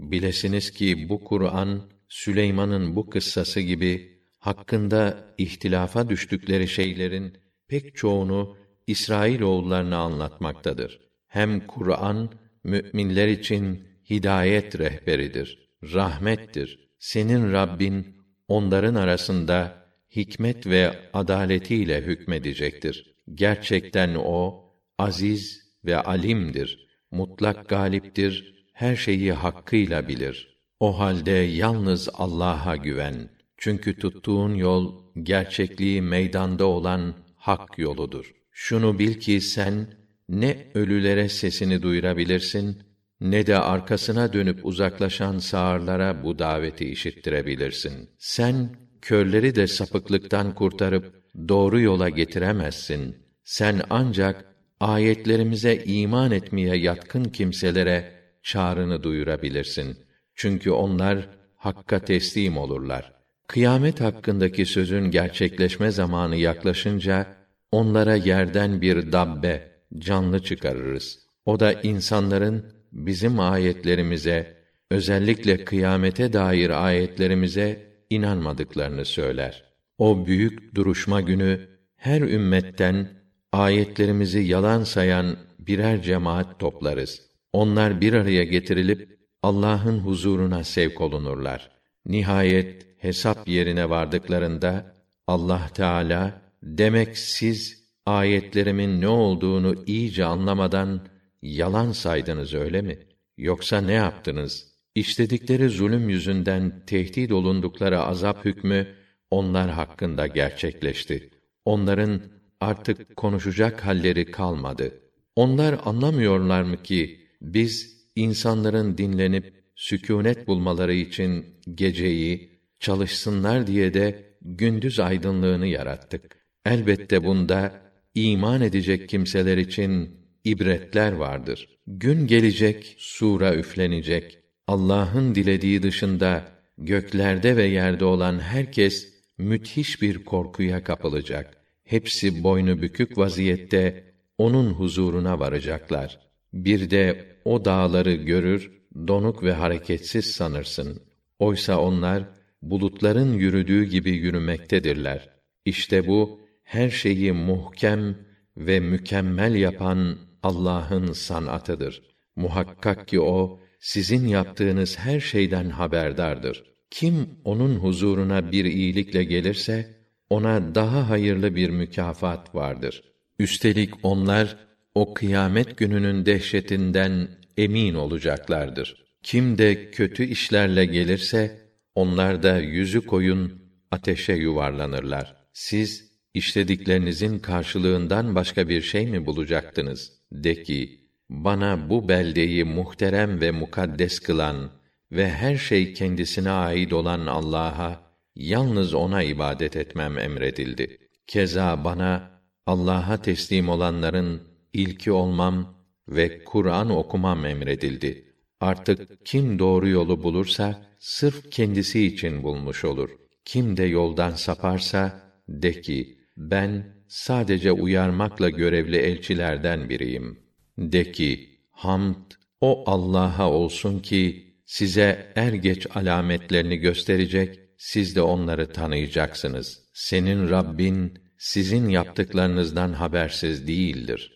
Bilesiniz ki bu Kur'an Süleyman'ın bu kıssası gibi hakkında ihtilafa düştükleri şeylerin pek çoğunu İsrail oğullarına anlatmaktadır. Hem Kur'an müminler için hidayet rehberidir, rahmettir. Senin Rabbin onların arasında hikmet ve adaletiyle hükmedecektir. Gerçekten o aziz ve alimdir. Mutlak galiptir. Her şeyi hakkıyla bilir. O halde yalnız Allah'a güven. Çünkü tuttuğun yol gerçekliği meydanda olan hak yoludur. Şunu bil ki sen ne ölülere sesini duyurabilirsin ne de arkasına dönüp uzaklaşan sağırlara bu daveti işittirebilirsin. Sen körleri de sapıklıktan kurtarıp doğru yola getiremezsin. Sen ancak ayetlerimize iman etmeye yatkın kimselere çağrını duyurabilirsin. Çünkü onlar hakka teslim olurlar. Kıyamet hakkındaki sözün gerçekleşme zamanı yaklaşınca onlara yerden bir dabbe, canlı çıkarırız. O da insanların bizim ayetlerimize, özellikle kıyamete dair ayetlerimize inanmadıklarını söyler. O büyük duruşma günü her ümmetten ayetlerimizi yalan sayan birer cemaat toplarız. Onlar bir araya getirilip Allah'ın huzuruna sevk olunurlar. Nihayet hesap yerine vardıklarında Allah Teala demek siz ayetlerimin ne olduğunu iyice anlamadan yalan saydınız öyle mi? Yoksa ne yaptınız? İşledikleri zulüm yüzünden tehdit olundukları azap hükmü onlar hakkında gerçekleşti. Onların artık konuşacak halleri kalmadı. Onlar anlamıyorlar mı ki biz insanların dinlenip sükûnet bulmaları için geceyi çalışsınlar diye de gündüz aydınlığını yarattık. Elbette bunda iman edecek kimseler için ibretler vardır. Gün gelecek, sura üflenecek. Allah'ın dilediği dışında göklerde ve yerde olan herkes müthiş bir korkuya kapılacak. Hepsi boynu bükük vaziyette onun huzuruna varacaklar. Bir de o dağları görür, donuk ve hareketsiz sanırsın. Oysa onlar bulutların yürüdüğü gibi yürümektedirler. İşte bu her şeyi muhkem ve mükemmel yapan Allah'ın sanatıdır. Muhakkak ki o sizin yaptığınız her şeyden haberdardır. Kim onun huzuruna bir iyilikle gelirse ona daha hayırlı bir mükafat vardır. Üstelik onlar o kıyamet gününün dehşetinden emin olacaklardır. Kim de kötü işlerle gelirse onlar da yüzü koyun ateşe yuvarlanırlar. Siz işlediklerinizin karşılığından başka bir şey mi bulacaktınız? De ki, bana bu beldeyi muhterem ve mukaddes kılan ve her şey kendisine ait olan Allah'a yalnız ona ibadet etmem emredildi. Keza bana Allah'a teslim olanların ilki olmam ve Kur'an okumam emredildi. Artık kim doğru yolu bulursa sırf kendisi için bulmuş olur. Kim de yoldan saparsa de ki ben sadece uyarmakla görevli elçilerden biriyim. De ki hamd o Allah'a olsun ki size er geç alametlerini gösterecek, siz de onları tanıyacaksınız. Senin Rabbin sizin yaptıklarınızdan habersiz değildir.